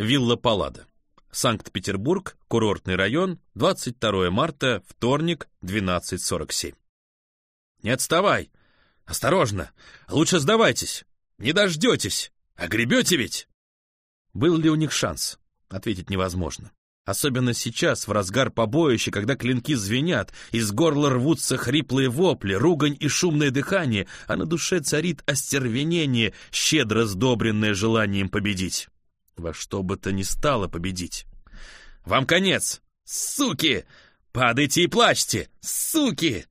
Вилла Паллада. Санкт-Петербург, курортный район, 22 марта, вторник, 12.47. «Не отставай! Осторожно! Лучше сдавайтесь! Не дождетесь! Огребете ведь!» Был ли у них шанс? Ответить невозможно. Особенно сейчас, в разгар побоища, когда клинки звенят, из горла рвутся хриплые вопли, ругань и шумное дыхание, а на душе царит остервенение, щедро сдобренное желанием победить. Во что бы то ни стало победить. «Вам конец! Суки! Падайте и плачьте! Суки!»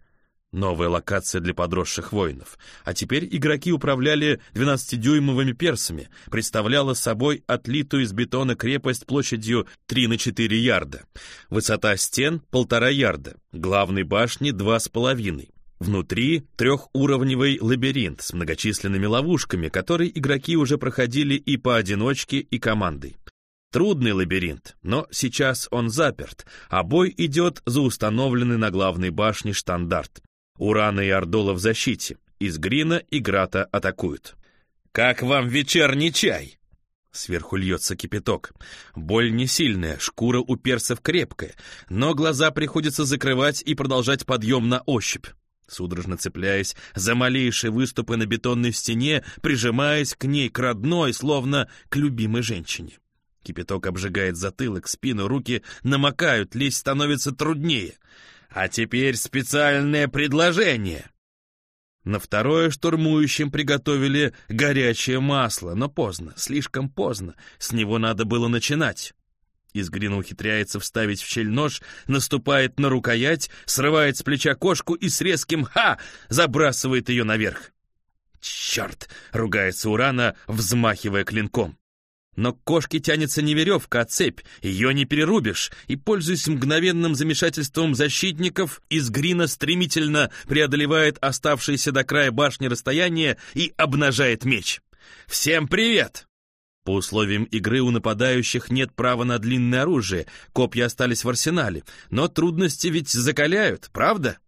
Новая локация для подросших воинов. А теперь игроки управляли 12-дюймовыми персами, представляла собой отлитую из бетона крепость площадью 3 на 4 ярда. Высота стен — полтора ярда, главной башни — два с половиной. Внутри трехуровневый лабиринт с многочисленными ловушками, которые игроки уже проходили и поодиночке, и командой. Трудный лабиринт, но сейчас он заперт, а бой идет за установленный на главной башне штандарт. Урана и Ордола в защите. Из Грина и Грата атакуют. «Как вам вечерний чай?» Сверху льется кипяток. Боль не сильная, шкура у персов крепкая, но глаза приходится закрывать и продолжать подъем на ощупь. Судорожно цепляясь за малейшие выступы на бетонной стене, прижимаясь к ней, к родной, словно к любимой женщине. Кипяток обжигает затылок, спину, руки намокают, лезть становится труднее. А теперь специальное предложение. На второе штурмующим приготовили горячее масло, но поздно, слишком поздно. С него надо было начинать. Изгрин ухитряется вставить в щель нож, наступает на рукоять, срывает с плеча кошку и с резким «Ха!» забрасывает ее наверх. «Черт!» — ругается Урана, взмахивая клинком. Но к кошке тянется не веревка, а цепь, ее не перерубишь, и, пользуясь мгновенным замешательством защитников, из грина стремительно преодолевает оставшееся до края башни расстояние и обнажает меч. «Всем привет!» По условиям игры у нападающих нет права на длинное оружие, копья остались в арсенале, но трудности ведь закаляют, правда?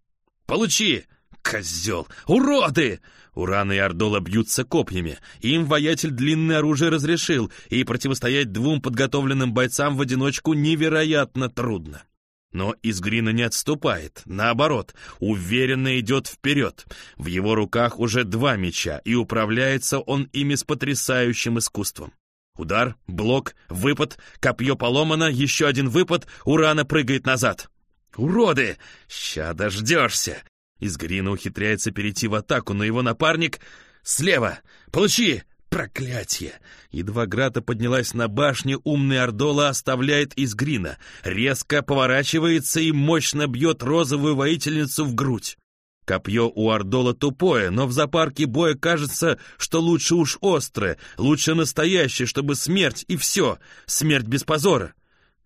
«Получи!» «Козел! Уроды!» Уран и Ордола бьются копьями. Им воятель длинное оружие разрешил, и противостоять двум подготовленным бойцам в одиночку невероятно трудно. Но из Грина не отступает, наоборот, уверенно идет вперед. В его руках уже два меча, и управляется он ими с потрясающим искусством. Удар, блок, выпад, копье поломано, еще один выпад, Урана прыгает назад. «Уроды! Ща дождешься!» Из Грина ухитряется перейти в атаку, но его напарник... «Слева! Получи!» Проклятие! Едва Грата поднялась на башню, умный Ордола оставляет из Грина, резко поворачивается и мощно бьет розовую воительницу в грудь. Копье у Ордола тупое, но в запарке боя кажется, что лучше уж острое, лучше настоящее, чтобы смерть и все, смерть без позора.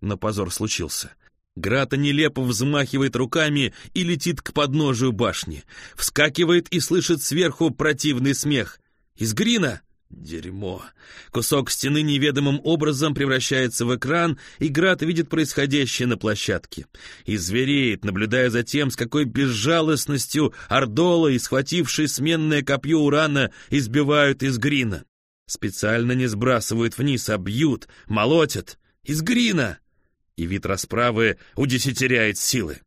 Но позор случился. Грата нелепо взмахивает руками и летит к подножию башни. Вскакивает и слышит сверху противный смех. «Из Грина!» Дерьмо. Кусок стены неведомым образом превращается в экран, и Град видит происходящее на площадке. И звереет, наблюдая за тем, с какой безжалостностью Ордола и схвативший сменное копье урана избивают из Грина. Специально не сбрасывают вниз, а бьют, молотят. Из Грина! и вид расправы удесятеряет силы.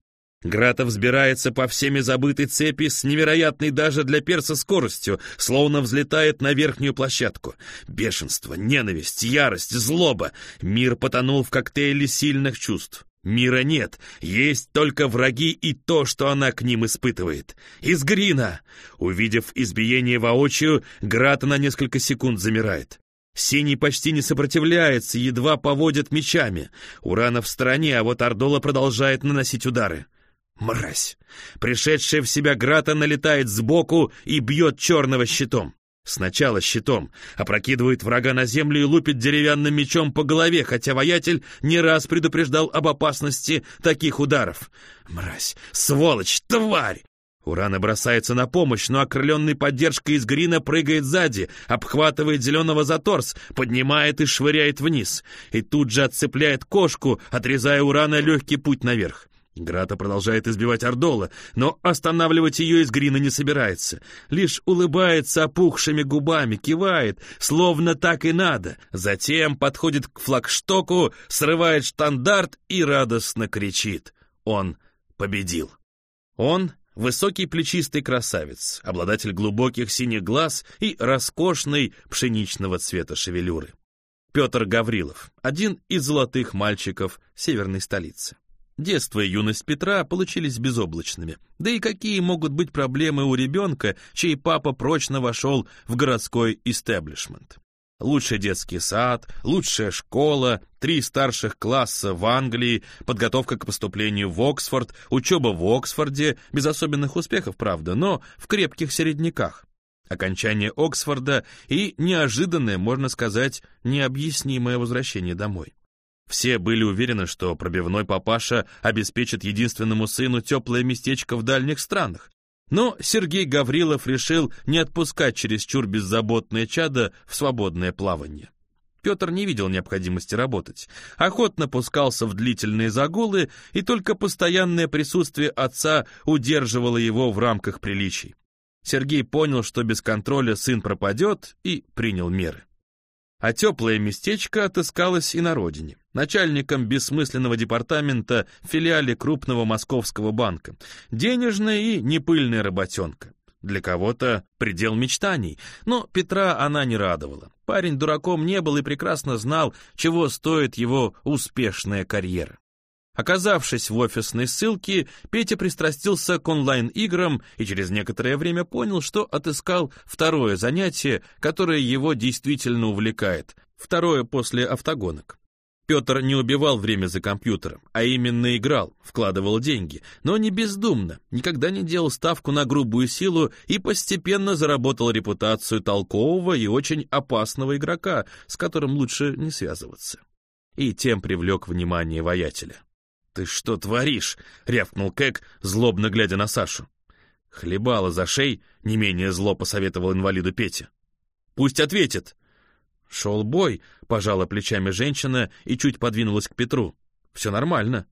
Грата взбирается по всеми забытой цепи с невероятной даже для перса скоростью, словно взлетает на верхнюю площадку. Бешенство, ненависть, ярость, злоба. Мир потонул в коктейле сильных чувств. Мира нет, есть только враги и то, что она к ним испытывает. Из Грина! Увидев избиение воочию, Грата на несколько секунд замирает. Синий почти не сопротивляется, едва поводит мечами. Урана в стороне, а вот Ордола продолжает наносить удары. Мразь! Пришедшая в себя Грата налетает сбоку и бьет черного щитом. Сначала щитом, опрокидывает врага на землю и лупит деревянным мечом по голове, хотя воятель не раз предупреждал об опасности таких ударов. Мразь! Сволочь! Тварь! Урана бросается на помощь, но окрыленный поддержкой из Грина прыгает сзади, обхватывает зеленого за торс, поднимает и швыряет вниз. И тут же отцепляет кошку, отрезая Урана легкий путь наверх. Грата продолжает избивать Ордола, но останавливать ее из Грина не собирается. Лишь улыбается опухшими губами, кивает, словно так и надо. Затем подходит к флагштоку, срывает штандарт и радостно кричит. Он победил. Он — высокий плечистый красавец, обладатель глубоких синих глаз и роскошной пшеничного цвета шевелюры. Петр Гаврилов, один из золотых мальчиков северной столицы. Детство и юность Петра получились безоблачными. Да и какие могут быть проблемы у ребенка, чей папа прочно вошел в городской истеблишмент? Лучший детский сад, лучшая школа, три старших класса в Англии, подготовка к поступлению в Оксфорд, учеба в Оксфорде, без особенных успехов, правда, но в крепких середняках. Окончание Оксфорда и неожиданное, можно сказать, необъяснимое возвращение домой. Все были уверены, что пробивной папаша обеспечит единственному сыну теплое местечко в дальних странах. Но Сергей Гаврилов решил не отпускать чересчур беззаботное чадо в свободное плавание. Петр не видел необходимости работать, охотно пускался в длительные загулы, и только постоянное присутствие отца удерживало его в рамках приличий. Сергей понял, что без контроля сын пропадет, и принял меры. А теплое местечко отыскалось и на родине. Начальником бессмысленного департамента в филиале крупного московского банка. Денежная и непыльная работенка. Для кого-то предел мечтаний, но Петра она не радовала. Парень дураком не был и прекрасно знал, чего стоит его успешная карьера. Оказавшись в офисной ссылке, Петя пристрастился к онлайн-играм и через некоторое время понял, что отыскал второе занятие, которое его действительно увлекает, второе после автогонок. Петр не убивал время за компьютером, а именно играл, вкладывал деньги, но не бездумно, никогда не делал ставку на грубую силу и постепенно заработал репутацию толкового и очень опасного игрока, с которым лучше не связываться. И тем привлек внимание воятеля. «Ты что творишь?» — рявкнул Кэг, злобно глядя на Сашу. Хлебала за шей, не менее зло посоветовал инвалиду Петя. «Пусть ответит!» Шел бой, пожала плечами женщина и чуть подвинулась к Петру. «Все нормально».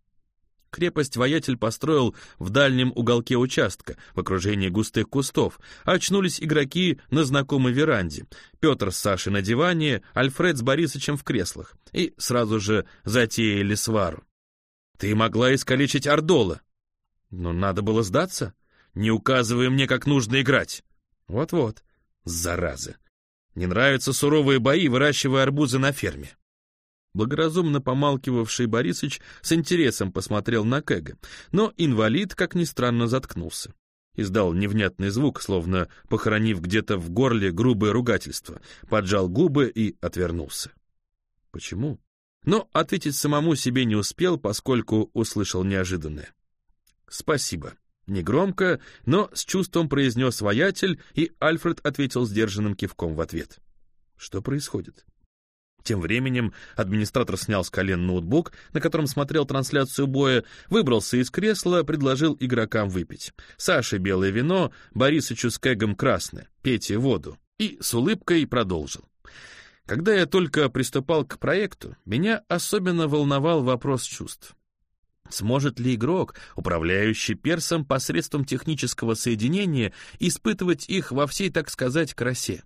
Крепость воятель построил в дальнем уголке участка, в окружении густых кустов. Очнулись игроки на знакомой веранде. Петр с Сашей на диване, Альфред с Борисычем в креслах. И сразу же затеяли свару. Ты могла искалечить Ордола. Но надо было сдаться. Не указывай мне, как нужно играть. Вот-вот, зараза. Не нравятся суровые бои, выращивая арбузы на ферме. Благоразумно помалкивавший Борисыч с интересом посмотрел на Кэга, но инвалид, как ни странно, заткнулся. Издал невнятный звук, словно похоронив где-то в горле грубое ругательство, поджал губы и отвернулся. Почему? но ответить самому себе не успел, поскольку услышал неожиданное. «Спасибо». Негромко, но с чувством произнес воятель, и Альфред ответил сдержанным кивком в ответ. Что происходит? Тем временем администратор снял с колен ноутбук, на котором смотрел трансляцию боя, выбрался из кресла, предложил игрокам выпить. Саше белое вино, Борисычу с Кэгом красное, Пете воду. И с улыбкой продолжил. Когда я только приступал к проекту, меня особенно волновал вопрос чувств. Сможет ли игрок, управляющий персом посредством технического соединения, испытывать их во всей, так сказать, красе?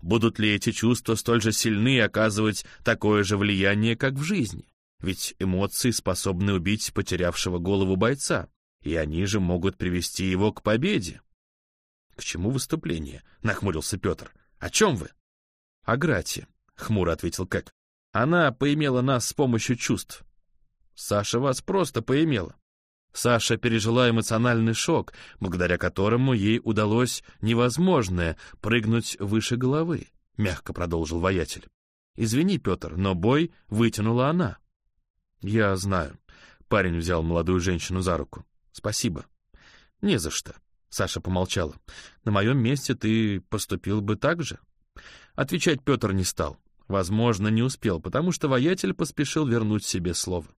Будут ли эти чувства столь же сильны и оказывать такое же влияние, как в жизни? Ведь эмоции способны убить потерявшего голову бойца, и они же могут привести его к победе. — К чему выступление? — нахмурился Петр. — О чем вы? — О Грате. — хмуро ответил Кэк. «Она поимела нас с помощью чувств». «Саша вас просто поимела». Саша пережила эмоциональный шок, благодаря которому ей удалось невозможное — прыгнуть выше головы, — мягко продолжил воятель. «Извини, Петр, но бой вытянула она». «Я знаю». Парень взял молодую женщину за руку. «Спасибо». «Не за что», — Саша помолчала. «На моем месте ты поступил бы так же?» Отвечать Петр не стал. Возможно, не успел, потому что воятель поспешил вернуть себе слово.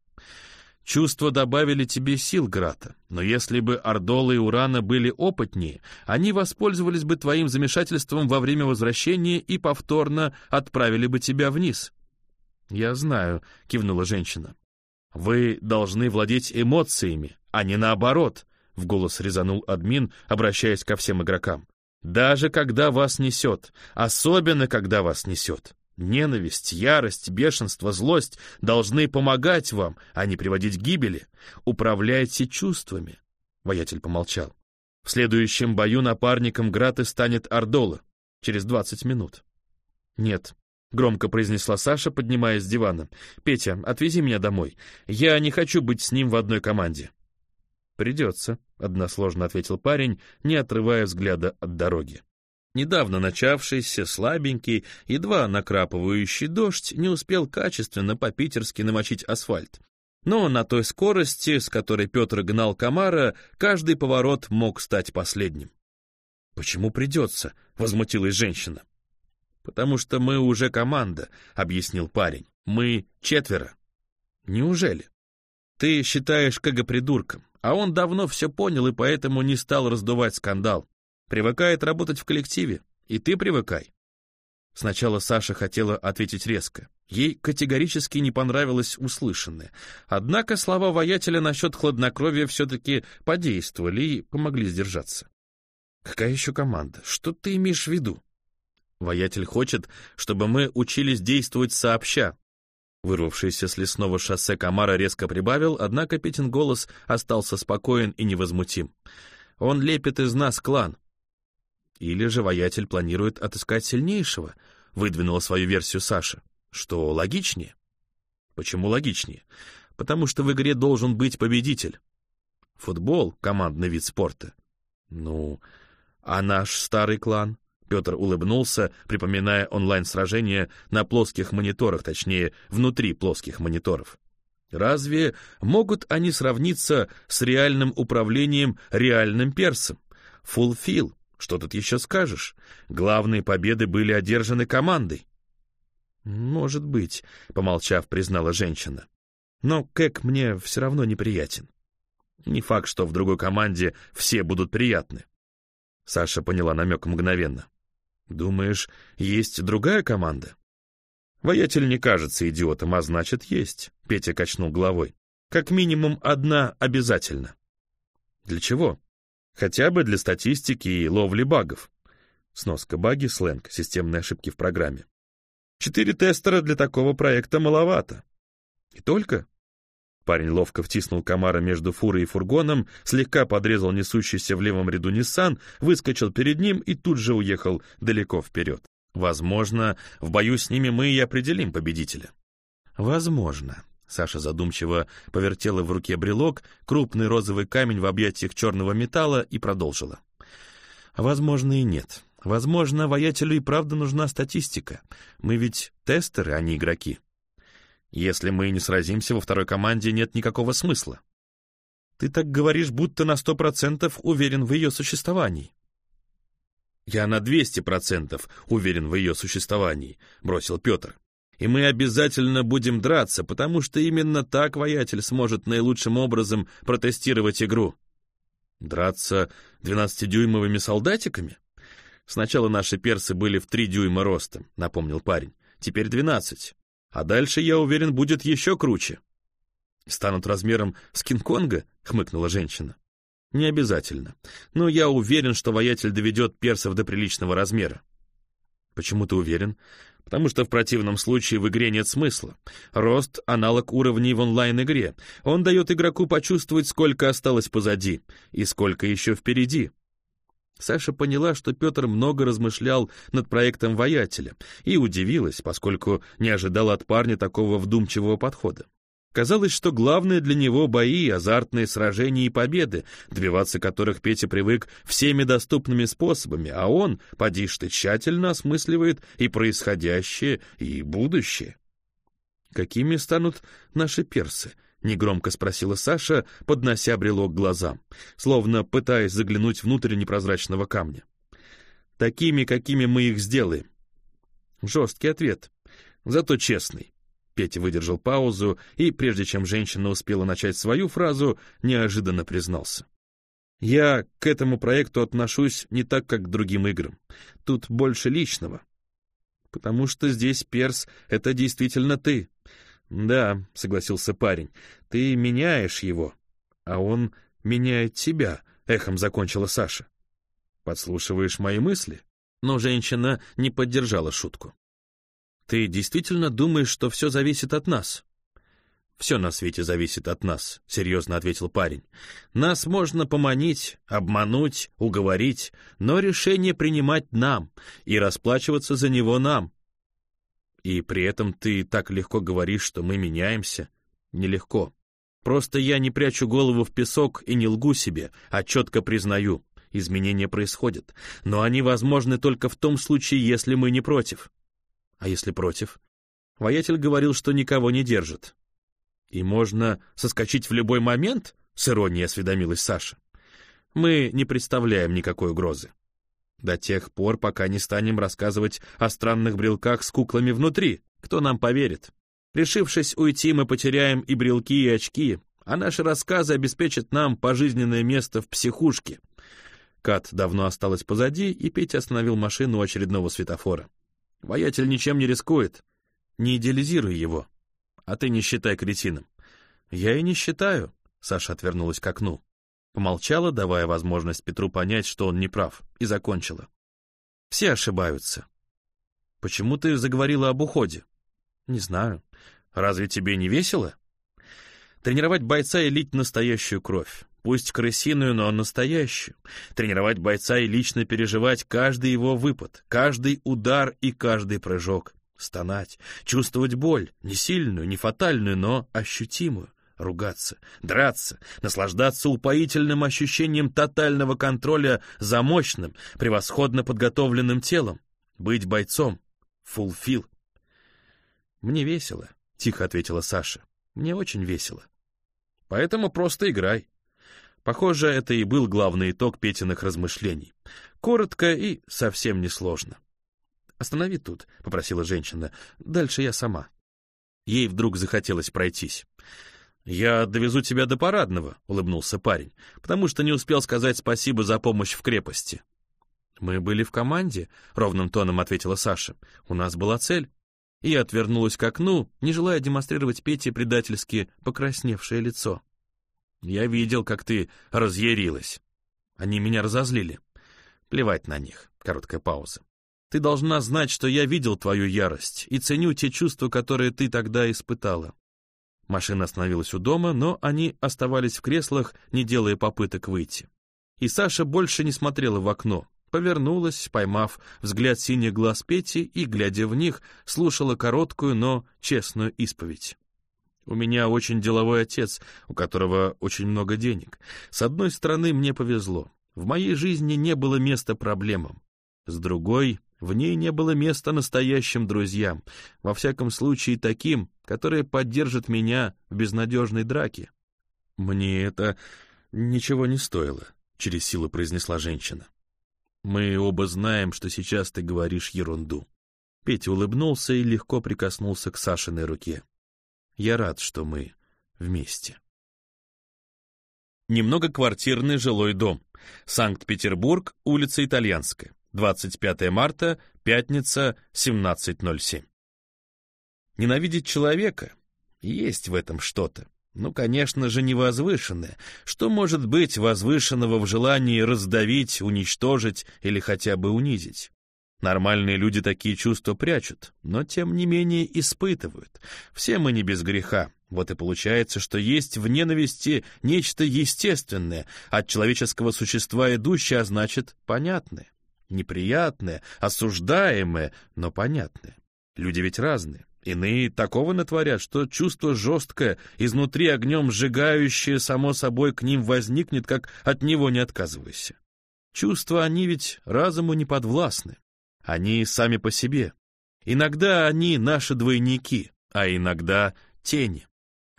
Чувства добавили тебе сил, Грата, но если бы Ордола и Урана были опытнее, они воспользовались бы твоим замешательством во время возвращения и повторно отправили бы тебя вниз. — Я знаю, — кивнула женщина. Вы должны владеть эмоциями, а не наоборот, в голос резанул админ, обращаясь ко всем игрокам. Даже когда вас несет, особенно когда вас несет. Ненависть, ярость, бешенство, злость должны помогать вам, а не приводить к гибели. Управляйте чувствами. Воятель помолчал. В следующем бою напарником Граты станет Ордола. Через двадцать минут. Нет, — громко произнесла Саша, поднимаясь с дивана. «Петя, отвези меня домой. Я не хочу быть с ним в одной команде». «Придется», — односложно ответил парень, не отрывая взгляда от дороги. Недавно начавшийся, слабенький, едва накрапывающий дождь не успел качественно по-питерски намочить асфальт. Но на той скорости, с которой Петр гнал комара, каждый поворот мог стать последним. «Почему придется?» — возмутилась женщина. «Потому что мы уже команда», — объяснил парень. «Мы четверо». «Неужели?» «Ты считаешь Кага придурком, а он давно все понял и поэтому не стал раздувать скандал. Привыкает работать в коллективе, и ты привыкай». Сначала Саша хотела ответить резко. Ей категорически не понравилось услышанное. Однако слова воятеля насчет хладнокровия все-таки подействовали и помогли сдержаться. «Какая еще команда? Что ты имеешь в виду?» Воятель хочет, чтобы мы учились действовать сообща. Вырвавшийся с лесного шоссе комара резко прибавил, однако Петин голос остался спокоен и невозмутим. Он лепит из нас клан. Или же воятель планирует отыскать сильнейшего, выдвинула свою версию Саша. Что логичнее? Почему логичнее? Потому что в игре должен быть победитель. Футбол — командный вид спорта. Ну, а наш старый клан? Петр улыбнулся, припоминая онлайн-сражения на плоских мониторах, точнее, внутри плоских мониторов. Разве могут они сравниться с реальным управлением реальным персом? Фулфил, что тут еще скажешь? Главные победы были одержаны командой. «Может быть», — помолчав, признала женщина. «Но Кэк мне все равно неприятен. Не факт, что в другой команде все будут приятны». Саша поняла намек мгновенно. Думаешь, есть другая команда? Воятель не кажется идиотом, а значит, есть. Петя качнул головой. Как минимум одна обязательно. Для чего? Хотя бы для статистики и ловли багов. Сноска баги, сленг, системные ошибки в программе. Четыре тестера для такого проекта маловато. И только? Парень ловко втиснул комара между фурой и фургоном, слегка подрезал несущийся в левом ряду Ниссан, выскочил перед ним и тут же уехал далеко вперед. Возможно, в бою с ними мы и определим победителя. Возможно. Саша задумчиво повертела в руке брелок, крупный розовый камень в объятиях черного металла и продолжила. Возможно и нет. Возможно, воятелю и правда нужна статистика. Мы ведь тестеры, а не игроки. Если мы не сразимся, во второй команде нет никакого смысла. Ты так говоришь, будто на сто процентов уверен в ее существовании. Я на двести процентов уверен в ее существовании, бросил Петр. И мы обязательно будем драться, потому что именно так воятель сможет наилучшим образом протестировать игру. Драться двенадцатидюймовыми солдатиками? Сначала наши персы были в три дюйма ростом, напомнил парень. Теперь двенадцать. А дальше, я уверен, будет еще круче. Станут размером с Кинг-Конга? хмыкнула женщина. Не обязательно. Но я уверен, что воятель доведет персов до приличного размера. Почему ты уверен? Потому что в противном случае в игре нет смысла. Рост — аналог уровней в онлайн-игре. Он дает игроку почувствовать, сколько осталось позади и сколько еще впереди. Саша поняла, что Петр много размышлял над проектом «Воятеля» и удивилась, поскольку не ожидала от парня такого вдумчивого подхода. Казалось, что главное для него бои, азартные сражения и победы, добиваться которых Петя привык всеми доступными способами, а он, поди ты, тщательно осмысливает и происходящее, и будущее. Какими станут наши персы? — негромко спросила Саша, поднося брелок глазам, словно пытаясь заглянуть внутрь непрозрачного камня. «Такими, какими мы их сделаем». Жесткий ответ, зато честный. Петя выдержал паузу и, прежде чем женщина успела начать свою фразу, неожиданно признался. «Я к этому проекту отношусь не так, как к другим играм. Тут больше личного. Потому что здесь, Перс, это действительно ты. «Да», — согласился парень, — «ты меняешь его, а он меняет тебя», — эхом закончила Саша. «Подслушиваешь мои мысли?» Но женщина не поддержала шутку. «Ты действительно думаешь, что все зависит от нас?» «Все на свете зависит от нас», — серьезно ответил парень. «Нас можно поманить, обмануть, уговорить, но решение принимать нам и расплачиваться за него нам. И при этом ты так легко говоришь, что мы меняемся. Нелегко. Просто я не прячу голову в песок и не лгу себе, а четко признаю, изменения происходят, но они возможны только в том случае, если мы не против. А если против? Воятель говорил, что никого не держит. И можно соскочить в любой момент, с иронией осведомилась Саша. Мы не представляем никакой угрозы. До тех пор, пока не станем рассказывать о странных брелках с куклами внутри. Кто нам поверит? Решившись уйти, мы потеряем и брелки, и очки, а наши рассказы обеспечат нам пожизненное место в психушке. Кат давно осталась позади, и Петя остановил машину у очередного светофора. Воятель ничем не рискует. Не идеализируй его. А ты не считай кретином. Я и не считаю. Саша отвернулась к окну. Помолчала, давая возможность Петру понять, что он не прав, и закончила. Все ошибаются. Почему ты заговорила об уходе? Не знаю. Разве тебе не весело? Тренировать бойца и лить настоящую кровь. Пусть крысиную, но настоящую. Тренировать бойца и лично переживать каждый его выпад, каждый удар и каждый прыжок. Стонать, чувствовать боль, не сильную, не фатальную, но ощутимую ругаться, драться, наслаждаться упоительным ощущением тотального контроля за мощным, превосходно подготовленным телом, быть бойцом, фулфил. «Мне весело», — тихо ответила Саша. «Мне очень весело». «Поэтому просто играй». Похоже, это и был главный итог Петиных размышлений. Коротко и совсем несложно. «Останови тут», — попросила женщина. «Дальше я сама». Ей вдруг захотелось пройтись. «Я довезу тебя до парадного», — улыбнулся парень, «потому что не успел сказать спасибо за помощь в крепости». «Мы были в команде», — ровным тоном ответила Саша. «У нас была цель». И отвернулась к окну, не желая демонстрировать Пете предательски покрасневшее лицо. «Я видел, как ты разъярилась. Они меня разозлили. Плевать на них». Короткая пауза. «Ты должна знать, что я видел твою ярость и ценю те чувства, которые ты тогда испытала. Машина остановилась у дома, но они оставались в креслах, не делая попыток выйти. И Саша больше не смотрела в окно, повернулась, поймав взгляд синих глаз Пети и, глядя в них, слушала короткую, но честную исповедь. «У меня очень деловой отец, у которого очень много денег. С одной стороны, мне повезло. В моей жизни не было места проблемам. С другой, в ней не было места настоящим друзьям, во всяком случае таким, которые поддержат меня в безнадежной драке. «Мне это ничего не стоило», — через силу произнесла женщина. «Мы оба знаем, что сейчас ты говоришь ерунду». Петя улыбнулся и легко прикоснулся к Сашиной руке. «Я рад, что мы вместе». Немного квартирный жилой дом. Санкт-Петербург, улица Итальянская. 25 марта, пятница, 17.07. Ненавидеть человека? Есть в этом что-то. Ну, конечно же, не возвышенное. Что может быть возвышенного в желании раздавить, уничтожить или хотя бы унизить? Нормальные люди такие чувства прячут, но тем не менее испытывают. Все мы не без греха. Вот и получается, что есть в ненависти нечто естественное, от человеческого существа идущее, а значит, понятное неприятное, осуждаемое, но понятное. Люди ведь разные. Иные такого натворят, что чувство жесткое, изнутри огнем сжигающее, само собой к ним возникнет, как от него не отказывайся. Чувства они ведь разуму не подвластны. Они сами по себе. Иногда они наши двойники, а иногда тени.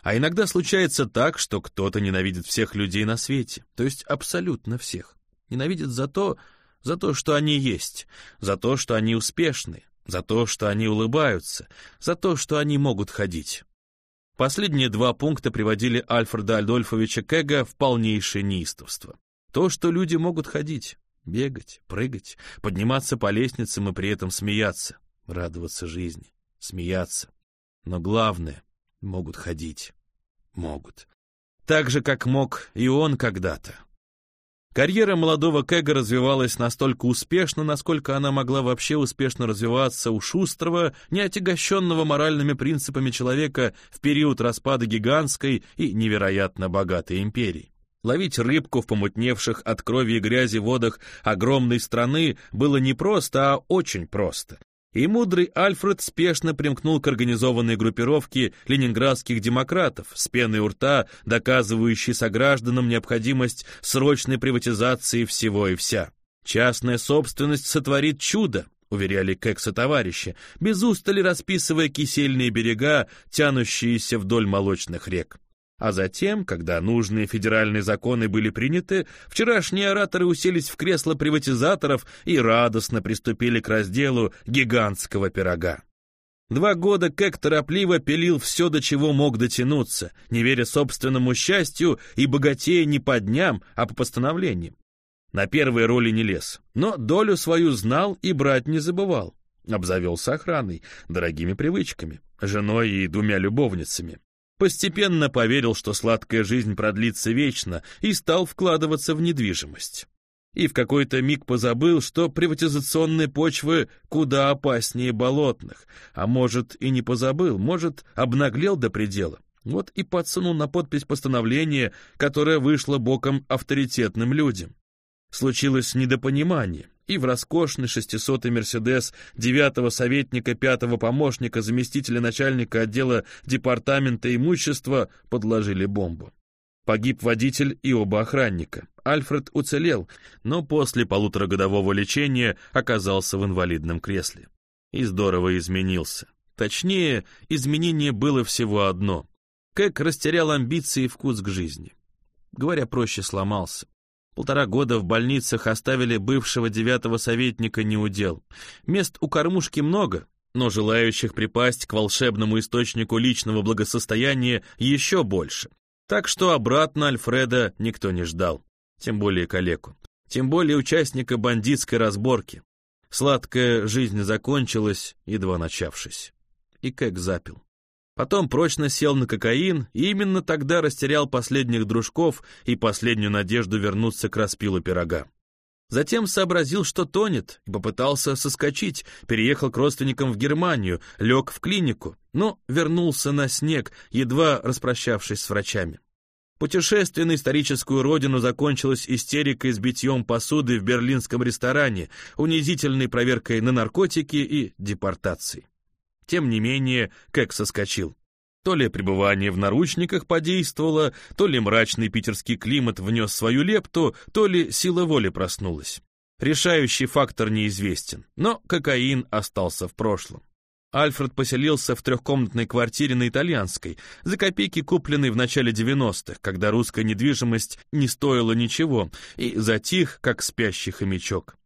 А иногда случается так, что кто-то ненавидит всех людей на свете, то есть абсолютно всех. Ненавидит за то, за то, что они есть, за то, что они успешны, за то, что они улыбаются, за то, что они могут ходить. Последние два пункта приводили Альфреда Альдольфовича Кэга в полнейшее неистовство. То, что люди могут ходить, бегать, прыгать, подниматься по лестницам и при этом смеяться, радоваться жизни, смеяться. Но главное, могут ходить. Могут. Так же, как мог и он когда-то. Карьера молодого Кэга развивалась настолько успешно, насколько она могла вообще успешно развиваться у шустрого, неотягощенного моральными принципами человека в период распада гигантской и невероятно богатой империи. Ловить рыбку в помутневших от крови и грязи водах огромной страны было не просто, а очень просто. И мудрый Альфред спешно примкнул к организованной группировке ленинградских демократов, с пеной у рта, доказывающей согражданам необходимость срочной приватизации всего и вся. Частная собственность сотворит чудо, уверяли Кекса товарищи, без устали расписывая кисельные берега, тянущиеся вдоль молочных рек. А затем, когда нужные федеральные законы были приняты, вчерашние ораторы уселись в кресло приватизаторов и радостно приступили к разделу гигантского пирога. Два года Кэк торопливо пилил все, до чего мог дотянуться, не веря собственному счастью и богатея не по дням, а по постановлениям. На первые роли не лез, но долю свою знал и брать не забывал. Обзавелся охраной, дорогими привычками, женой и двумя любовницами. Постепенно поверил, что сладкая жизнь продлится вечно, и стал вкладываться в недвижимость. И в какой-то миг позабыл, что приватизационные почвы куда опаснее болотных, а может и не позабыл, может обнаглел до предела. Вот и подсунул на подпись постановление, которое вышло боком авторитетным людям. Случилось недопонимание, и в роскошный шестисотый «Мерседес» девятого советника, пятого помощника, заместителя начальника отдела департамента имущества подложили бомбу. Погиб водитель и оба охранника. Альфред уцелел, но после полуторагодового лечения оказался в инвалидном кресле. И здорово изменился. Точнее, изменение было всего одно. Кэк растерял амбиции и вкус к жизни. Говоря проще, сломался. Полтора года в больницах оставили бывшего девятого советника неудел. Мест у кормушки много, но желающих припасть к волшебному источнику личного благосостояния еще больше. Так что обратно Альфреда никто не ждал, тем более калеку, тем более участника бандитской разборки. Сладкая жизнь закончилась, едва начавшись. И Кэг запил. Потом прочно сел на кокаин и именно тогда растерял последних дружков и последнюю надежду вернуться к распилу пирога. Затем сообразил, что тонет, и попытался соскочить, переехал к родственникам в Германию, лег в клинику, но вернулся на снег, едва распрощавшись с врачами. Путешествие на историческую родину закончилось истерикой с битьем посуды в берлинском ресторане, унизительной проверкой на наркотики и депортацией. Тем не менее, как соскочил. То ли пребывание в наручниках подействовало, то ли мрачный питерский климат внес свою лепту, то ли сила воли проснулась. Решающий фактор неизвестен, но кокаин остался в прошлом. Альфред поселился в трехкомнатной квартире на Итальянской, за копейки купленной в начале 90-х, когда русская недвижимость не стоила ничего, и затих, как спящий хомячок.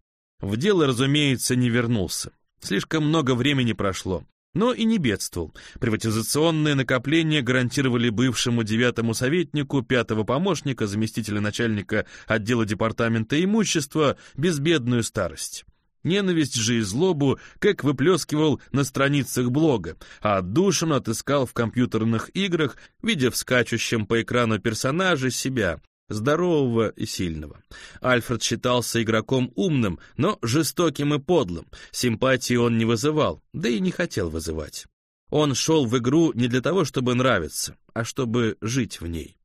В дело, разумеется, не вернулся. Слишком много времени прошло но и не бедствовал. Приватизационные накопления гарантировали бывшему девятому советнику, пятого помощника, заместителя начальника отдела департамента имущества безбедную старость. Ненависть же и злобу как выплескивал на страницах блога, а отдушину отыскал в компьютерных играх, видя в скачущем по экрану персонажа себя, здорового и сильного. Альфред считался игроком умным, но жестоким и подлым. Симпатии он не вызывал, да и не хотел вызывать. Он шел в игру не для того, чтобы нравиться, а чтобы жить в ней.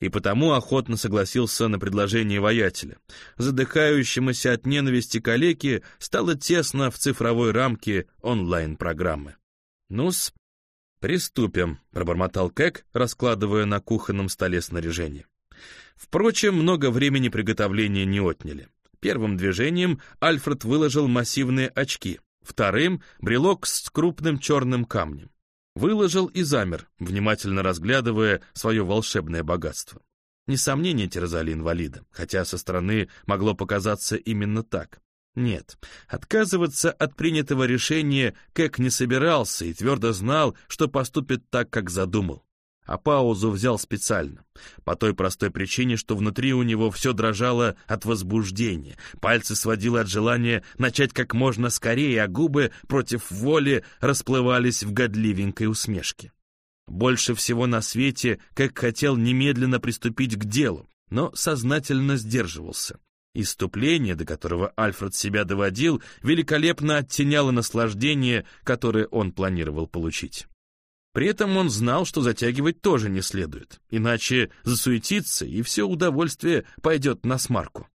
И потому охотно согласился на предложение воятеля. Задыхающемуся от ненависти калеки стало тесно в цифровой рамке онлайн-программы. «Ну-с, приступим», — пробормотал Кэк, раскладывая на кухонном столе снаряжение. Впрочем, много времени приготовления не отняли. Первым движением Альфред выложил массивные очки, вторым — брелок с крупным черным камнем. Выложил и замер, внимательно разглядывая свое волшебное богатство. Несомнение терзали инвалида, хотя со стороны могло показаться именно так. Нет, отказываться от принятого решения Кэк не собирался и твердо знал, что поступит так, как задумал а паузу взял специально. По той простой причине, что внутри у него все дрожало от возбуждения, пальцы сводило от желания начать как можно скорее, а губы против воли расплывались в годливенькой усмешке. Больше всего на свете, как хотел немедленно приступить к делу, но сознательно сдерживался. Иступление, до которого Альфред себя доводил, великолепно оттеняло наслаждение, которое он планировал получить. При этом он знал, что затягивать тоже не следует, иначе засуетится, и все удовольствие пойдет на смарку.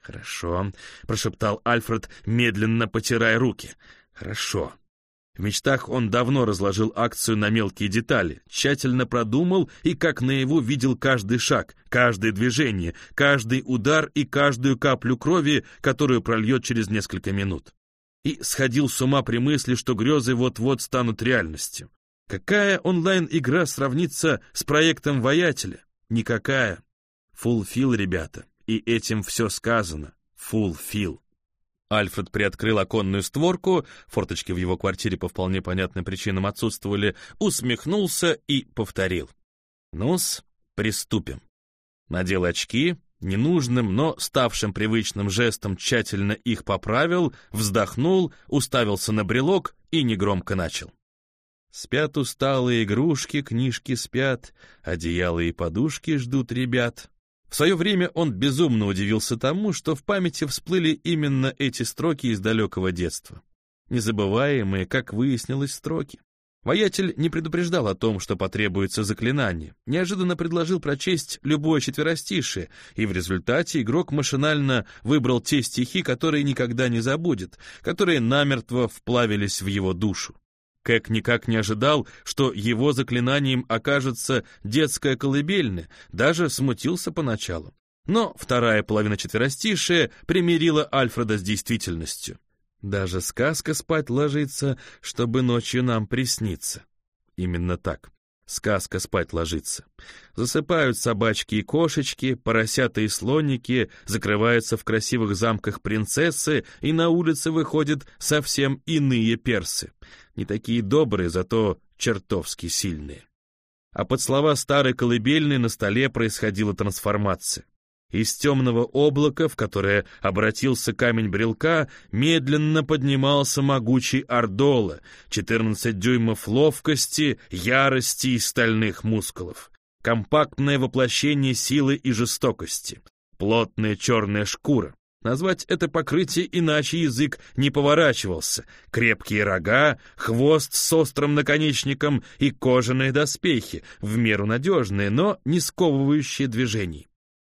«Хорошо», — прошептал Альфред, медленно потирая руки. «Хорошо. В мечтах он давно разложил акцию на мелкие детали, тщательно продумал и как наяву видел каждый шаг, каждое движение, каждый удар и каждую каплю крови, которую прольет через несколько минут. И сходил с ума при мысли, что грезы вот-вот станут реальностью. Какая онлайн-игра сравнится с проектом «Воятеля»? Никакая. Фулфил, ребята. И этим все сказано. Фулфил. Альфред приоткрыл оконную створку, форточки в его квартире по вполне понятным причинам отсутствовали, усмехнулся и повторил. «Ну-с, приступим». Надел очки, ненужным, но ставшим привычным жестом тщательно их поправил, вздохнул, уставился на брелок и негромко начал. Спят усталые игрушки, книжки спят, одеяла и подушки ждут ребят. В свое время он безумно удивился тому, что в памяти всплыли именно эти строки из далекого детства. Незабываемые, как выяснилось, строки. Воятель не предупреждал о том, что потребуется заклинание, неожиданно предложил прочесть любое четверостишее, и в результате игрок машинально выбрал те стихи, которые никогда не забудет, которые намертво вплавились в его душу. Кэк никак не ожидал, что его заклинанием окажется детская колыбельная, даже смутился поначалу. Но вторая половина четверостишия примирила Альфреда с действительностью. Даже сказка спать ложится, чтобы ночью нам присниться. Именно так. Сказка спать ложится. Засыпают собачки и кошечки, поросята и слоники, закрываются в красивых замках принцессы, и на улице выходят совсем иные персы. Не такие добрые, зато чертовски сильные. А под слова старой колыбельной на столе происходила трансформация. Из темного облака, в которое обратился камень брелка, медленно поднимался могучий Ордола, 14 дюймов ловкости, ярости и стальных мускулов. Компактное воплощение силы и жестокости. Плотная черная шкура. Назвать это покрытие иначе язык не поворачивался. Крепкие рога, хвост с острым наконечником и кожаные доспехи, в меру надежные, но не сковывающие движений.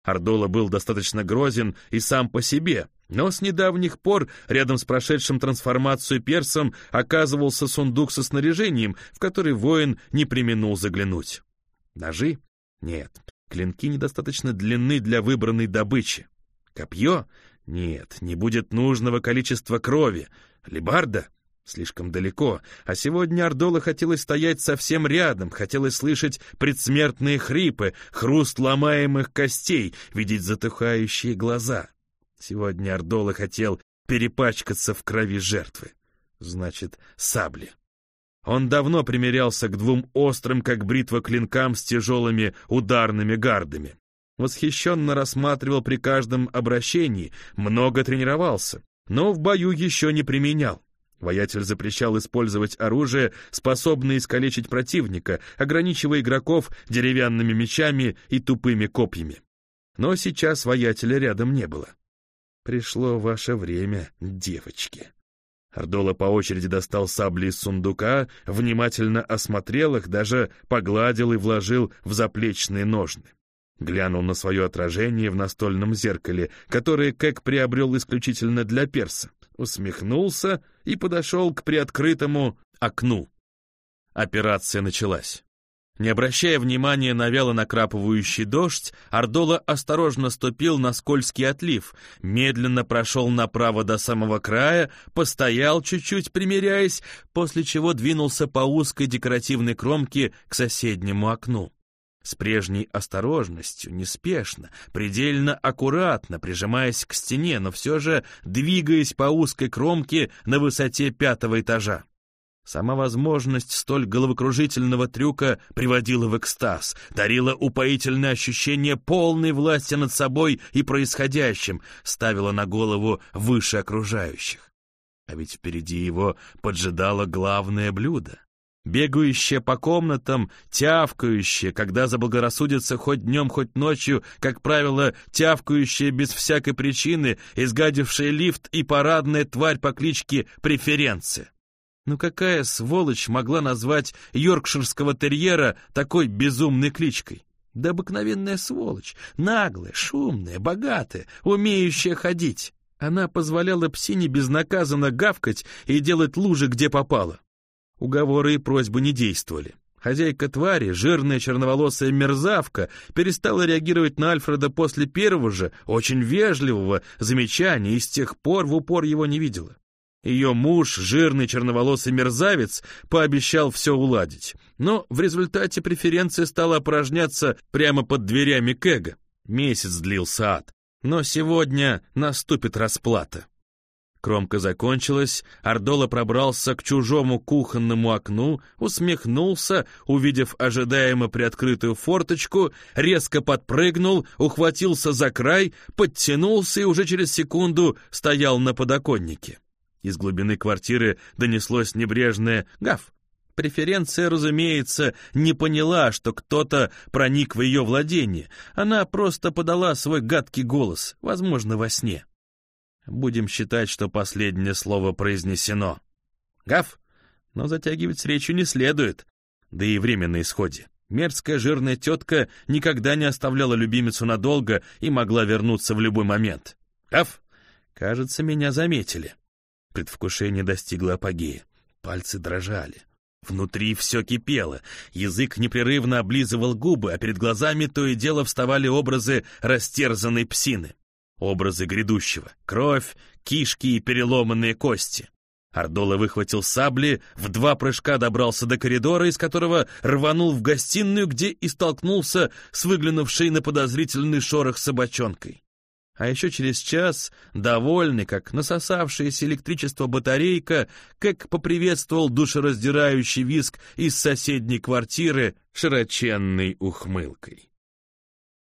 Ардола был достаточно грозен и сам по себе, но с недавних пор рядом с прошедшим трансформацию персом оказывался сундук со снаряжением, в который воин не применул заглянуть. Ножи? Нет. Клинки недостаточно длинны для выбранной добычи. Копье? Нет, не будет нужного количества крови. Лебарда? Слишком далеко, а сегодня Ордола хотелось стоять совсем рядом, хотелось слышать предсмертные хрипы, хруст ломаемых костей, видеть затухающие глаза. Сегодня Ордола хотел перепачкаться в крови жертвы. Значит, сабли. Он давно примерялся к двум острым, как бритва, клинкам с тяжелыми ударными гардами. Восхищенно рассматривал при каждом обращении, много тренировался, но в бою еще не применял. Воятель запрещал использовать оружие, способное искалечить противника, ограничивая игроков деревянными мечами и тупыми копьями. Но сейчас воятеля рядом не было. Пришло ваше время, девочки. Ардола по очереди достал сабли из сундука, внимательно осмотрел их, даже погладил и вложил в заплечные ножны. Глянул на свое отражение в настольном зеркале, которое Кэк приобрел исключительно для перса усмехнулся и подошел к приоткрытому окну. Операция началась. Не обращая внимания на вяло накрапывающий дождь, Ардола осторожно ступил на скользкий отлив, медленно прошел направо до самого края, постоял чуть-чуть, примеряясь, после чего двинулся по узкой декоративной кромке к соседнему окну с прежней осторожностью, неспешно, предельно аккуратно, прижимаясь к стене, но все же двигаясь по узкой кромке на высоте пятого этажа. Сама возможность столь головокружительного трюка приводила в экстаз, дарила упоительное ощущение полной власти над собой и происходящим, ставила на голову выше окружающих. А ведь впереди его поджидало главное блюдо. Бегающая по комнатам, тявкающая, когда заблагорассудится хоть днем, хоть ночью, как правило, тявкающая без всякой причины, изгадившая лифт и парадная тварь по кличке Преференция. Ну какая сволочь могла назвать йоркширского терьера такой безумной кличкой? Да обыкновенная сволочь, наглая, шумная, богатая, умеющая ходить. Она позволяла псине безнаказанно гавкать и делать лужи, где попало. Уговоры и просьбы не действовали. Хозяйка твари, жирная черноволосая мерзавка, перестала реагировать на Альфреда после первого же, очень вежливого замечания и с тех пор в упор его не видела. Ее муж, жирный черноволосый мерзавец, пообещал все уладить. Но в результате преференция стала опорожняться прямо под дверями Кэга. Месяц длился ад. Но сегодня наступит расплата. Кромка закончилась, Ардола пробрался к чужому кухонному окну, усмехнулся, увидев ожидаемо приоткрытую форточку, резко подпрыгнул, ухватился за край, подтянулся и уже через секунду стоял на подоконнике. Из глубины квартиры донеслось небрежное «Гав». Преференция, разумеется, не поняла, что кто-то проник в ее владение. Она просто подала свой гадкий голос, возможно, во сне. Будем считать, что последнее слово произнесено. Гав! Но затягивать с речью не следует. Да и время на исходе. Мерзкая жирная тетка никогда не оставляла любимицу надолго и могла вернуться в любой момент. Гав! Кажется, меня заметили. Предвкушение достигло апогея. Пальцы дрожали. Внутри все кипело, язык непрерывно облизывал губы, а перед глазами то и дело вставали образы растерзанной псины. Образы грядущего. Кровь, кишки и переломанные кости. Ардола выхватил сабли, в два прыжка добрался до коридора, из которого рванул в гостиную, где и столкнулся с выглянувшей на подозрительный шорох собачонкой. А еще через час, довольный, как насосавшаяся электричество батарейка, как поприветствовал душераздирающий виск из соседней квартиры широченной ухмылкой.